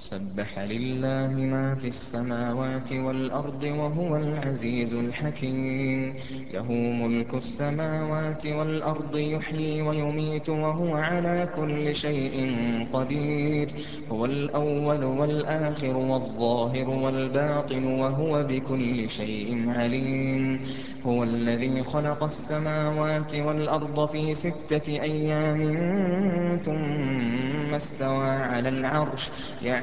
سبح لله ما في السماوات والأرض وهو العزيز الحكيم. له ملك السماوات والأرض يحيي ويميت وهو على كل شيء قدير. هو الأول والآخر والظاهر والباطن وهو بكل شيء عليم. هو الذي خلق السماوات والأرض في ستة أيام ثم استوى على العرش.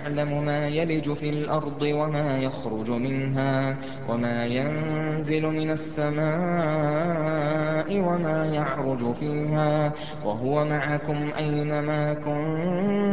يعلم ما يلج في الأرض وما يخرج منها وما ينزل من السماء وما يعرج فيها وهو معكم أينما كنتم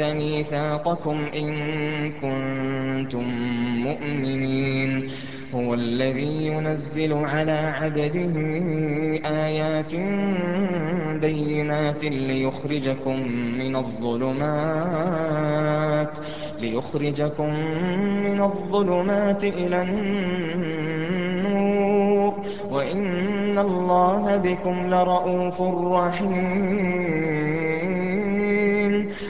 ميثاقكم إن كنتم مؤمنين هو الذي ينزل على عبده آيات بينات ليخرجكم من الظلمات ليخرجكم من الظلمات إلى النور وإن الله بكم لرءوف رحيم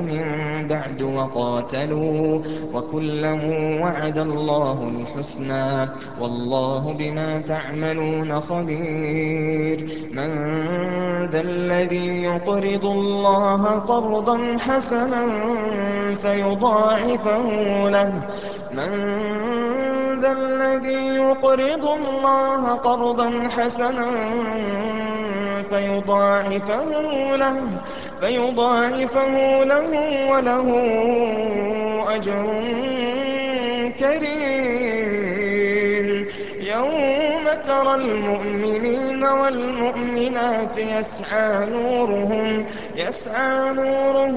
من بعد وقاتلوا وكلا وعد الله الحسنى والله بما تعملون خبير من ذا الذي يقرض الله قرضا حسنا فيضاعفه له من ذا الذي يقرض الله قرضا حسنا فيضاعفه له فيضاعفه له وله أجر كريم. يوم ترى المؤمنين والمؤمنات يسعى نورهم يسعى نورهم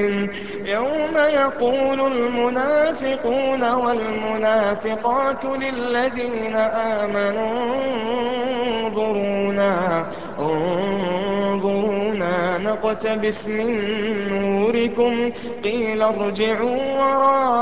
يوم يقول المنافقون والمنافقات للذين آمنوا انظرونا انظرونا نقتبس من نوركم قيل ارجعوا وراءكم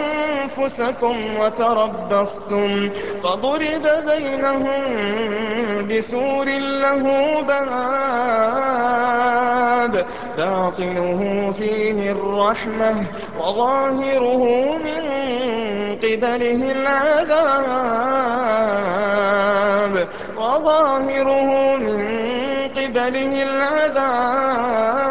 وتربصتم فضرب بينهم بسور له باب باطنه فيه الرحمة وظاهره من قبله العذاب وظاهره من قبله العذاب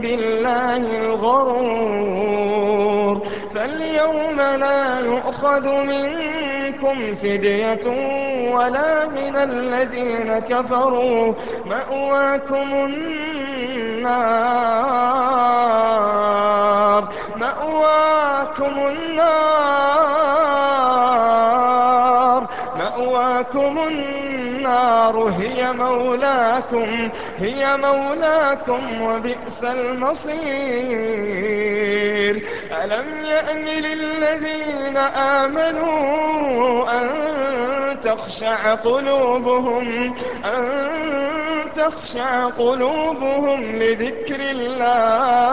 بالله الغرور. فاليوم لا يؤخذ منكم فدية ولا من الذين كفروا. مأواكم النار. مأواكم النار. مأواكم النار. هي مولاكم هي مولاكم وبئس المصير. ألم يأن للذين آمنوا أن تخشع قلوبهم أن تخشع قلوبهم لذكر الله؟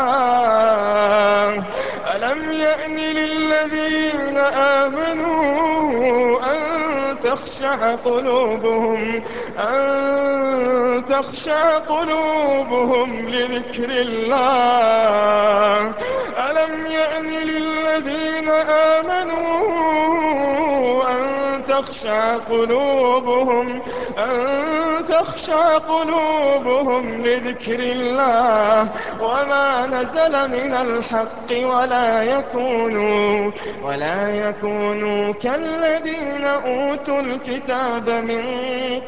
ألم يأن للذين آمنوا تخشع قلوبهم أن تخشع قلوبهم لذكر الله. تخشع قلوبهم أن تخشع قلوبهم لذكر الله. وما نزل من الحق ولا يكونوا ولا يكونوا كالذين أوتوا الكتاب من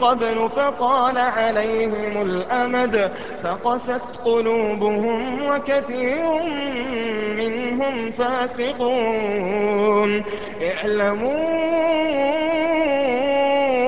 قبل فطال عليهم الأمد فقست قلوبهم وكثير منهم فاسقون. اعلموا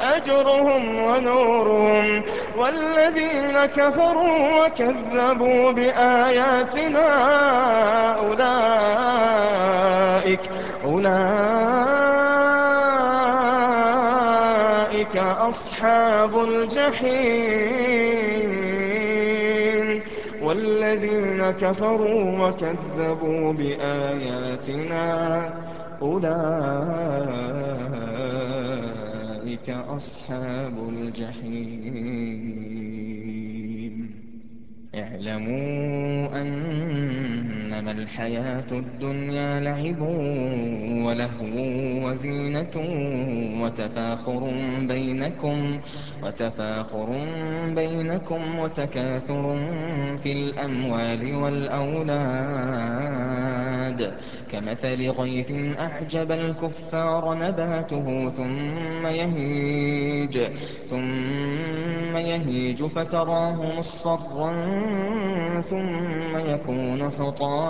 أجرهم ونورهم والذين كفروا وكذبوا بآياتنا أولئك أولئك أصحاب الجحيم والذين كفروا وكذبوا بآياتنا أولئك أصحاب الجحيم. اعلموا أنما الحياة الدنيا لعب ولهو وزينة وتفاخر بينكم وتكاثر في الأموال والأولاد كمثل غيث أعجب الكفار نباته ثم يهيج فتراه مصفرا ثم يكون حطاما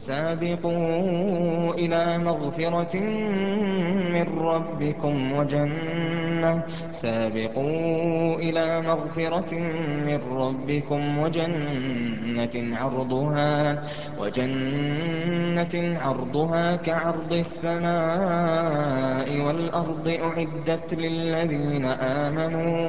سابقوا إلى مغفرة من ربكم وجنة. سابقوا إلى مغفرة من ربكم وجنة عرضها وجنة عرضها كعرض السماء والأرض أعدت للذين آمنوا.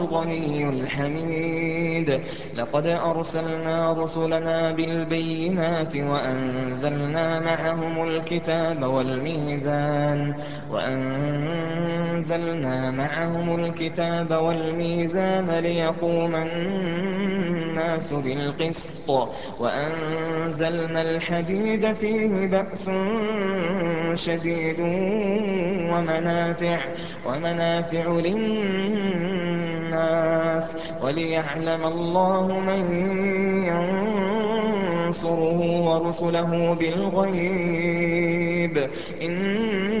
الْغَنِيُّ الْحَمِيدُ. لَقَدْ أَرْسَلْنَا رُسُلَنَا بِالْبَيِّنَاتِ وَأَنزَلْنَا مَعَهُمُ الْكِتَابَ وَالْمِيزَانَ لِيَقُومَ النَّاسُ بِالْقِسْطِ ۖ وَأَنزَلْنَا الْحَدِيدَ فِيهِ بَأْسٌ شَدِيدٌ وَمَنَافِعُ لِلنَّاسِ وَلِيَعْلَمَ اللَّهُ مَن يَنصُرُهُ وَرُسُلَهُ بِالْغَيْبِ ۚ. إِنَّ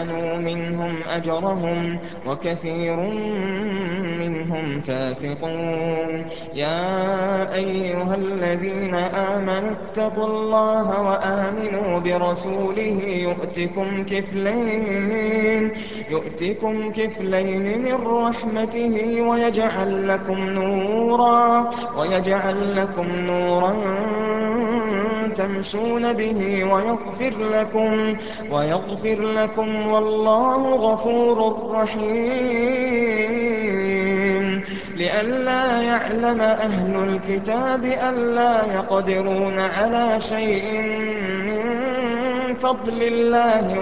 مِنْهُمْ أَجْرَهُمْ ۖ وَكَثِيرٌ مِّنْهُمْ فَاسِقُونَ يَا أَيُّهَا الَّذِينَ آمَنُوا اتَّقُوا اللَّهَ وَآمِنُوا بِرَسُولِهِ يُؤْتِكُمْ كِفْلَيْنِ مِن رَّحْمَتِهِ وَيَجْعَل لَّكُمْ نُورًا تَمْشُونَ بِهِ وَيَغْفِرْ لَكُمْ ۚ وَاللَّهُ غَفُورٌ رَّحِيمٌ. لِّئَلَّا يَعْلَمَ أَهْلُ الْكِتَابِ أَلَّا يَقْدِرُونَ عَلَىٰ شَيْءٍ مِّن فَضْلِ اللَّهِ